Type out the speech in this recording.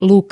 лук.